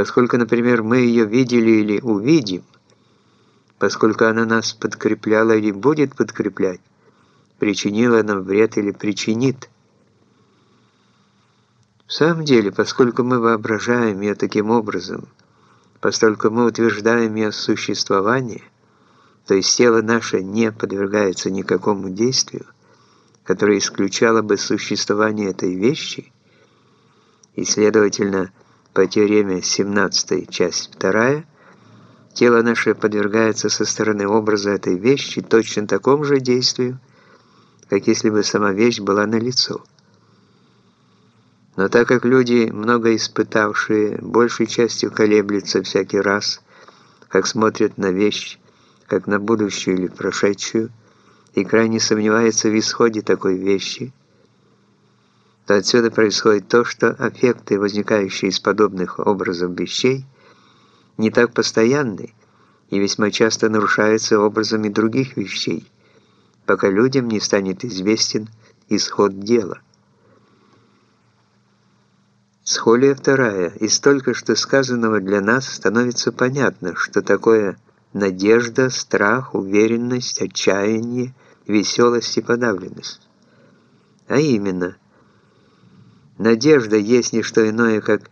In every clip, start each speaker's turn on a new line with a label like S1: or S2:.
S1: Поскольку, например, мы ее видели или увидим, поскольку она нас подкрепляла или будет подкреплять, причинила нам вред или причинит. В самом деле, поскольку мы воображаем ее таким образом, поскольку мы утверждаем ее существование, то есть тело наше не подвергается никакому действию, которое исключало бы существование этой вещи, и, следовательно, по теореме 17, часть 2, тело наше подвергается со стороны образа этой вещи точно такому же действию, как если бы сама вещь была налицо. Но так как люди, много испытавшие, большей частью колеблются всякий раз, как смотрят на вещь, как на будущую или прошедшую, и крайне сомневаются в исходе такой вещи – то отсюда происходит то, что аффекты, возникающие из подобных образов вещей, не так постоянны и весьма часто нарушаются образами других вещей, пока людям не станет известен исход дела. Схолия вторая. Из только что сказанного для нас становится понятно, что такое надежда, страх, уверенность, отчаяние, веселость и подавленность. А именно – Надежда есть не что иное, как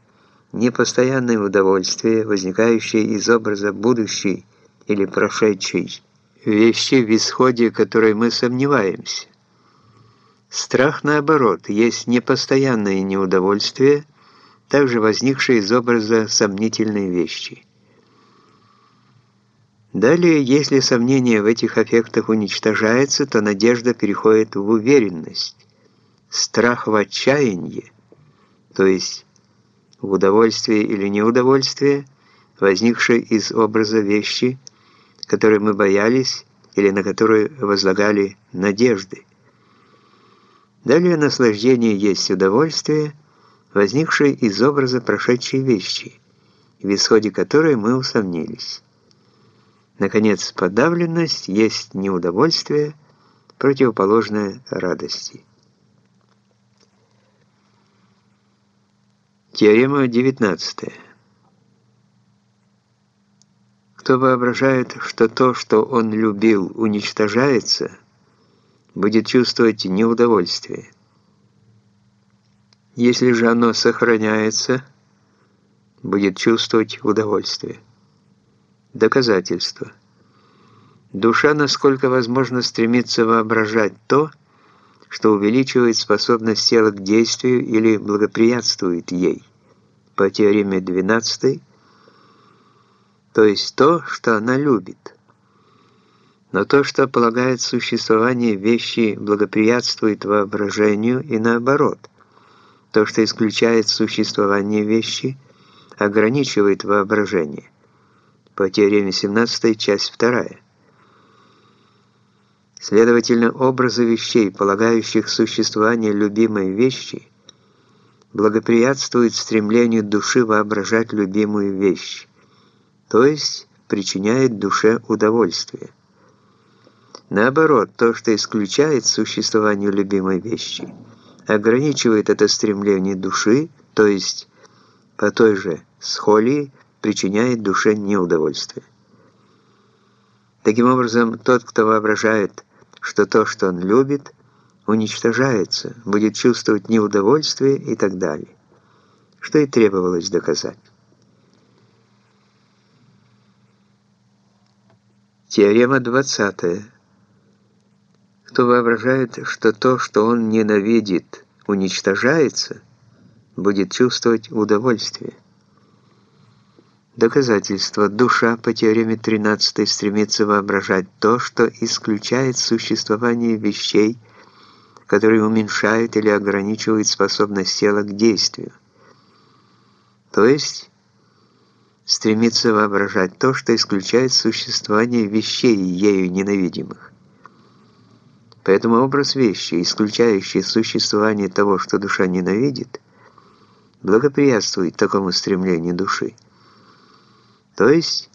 S1: непостоянное удовольствие, возникающее из образа будущей или прошедшей вещи, в исходе которой мы сомневаемся. Страх, наоборот, есть непостоянное неудовольствие, также возникшее из образа сомнительной вещи. Далее, если сомнение в этих аффектах уничтожается, то надежда переходит в уверенность, страх в отчаяние, то есть в удовольствие или неудовольствие, возникшее из образа вещи, которой мы боялись или на которую возлагали надежды. Далее наслаждение есть удовольствие, возникшее из образа прошедшей вещи, в исходе которой мы усомнились. Наконец, подавленность есть неудовольствие, противоположное радости. Теорема 19. Кто воображает, что то, что он любил, уничтожается, будет чувствовать неудовольствие. Если же оно сохраняется, будет чувствовать удовольствие. Доказательство. Душа, насколько возможно, стремится воображать то, что увеличивает способность тела к действию или благоприятствует ей. По теореме 12, то есть то, что она любит. Но то, что полагает существование вещи, благоприятствует воображению и наоборот. То, что исключает существование вещи, ограничивает воображение. По теореме 17, часть 2. Следовательно, образы вещей, полагающих существование любимой вещи, благоприятствуют стремлению души воображать любимую вещь, то есть причиняет душе удовольствие. Наоборот, то, что исключает существование любимой вещи, ограничивает это стремление души, то есть по той же схолии причиняет душе неудовольствие. Таким образом, тот, кто воображает что то, что он любит, уничтожается, будет чувствовать неудовольствие и так далее, что и требовалось доказать. Теорема 20. Кто воображает, что то, что он ненавидит, уничтожается, будет чувствовать удовольствие. Доказательство. Душа по теореме 13 стремится воображать то, что исключает существование вещей, которые уменьшают или ограничивают способность тела к действию. То есть стремится воображать то, что исключает существование вещей, ею ненавидимых. Поэтому образ вещи, исключающий существование того, что душа ненавидит, благоприятствует такому стремлению души то есть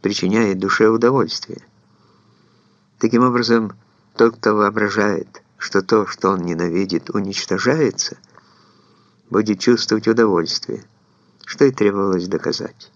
S1: причиняет душе удовольствие. Таким образом, тот, кто воображает, что то, что он ненавидит, уничтожается, будет чувствовать удовольствие, что и требовалось доказать.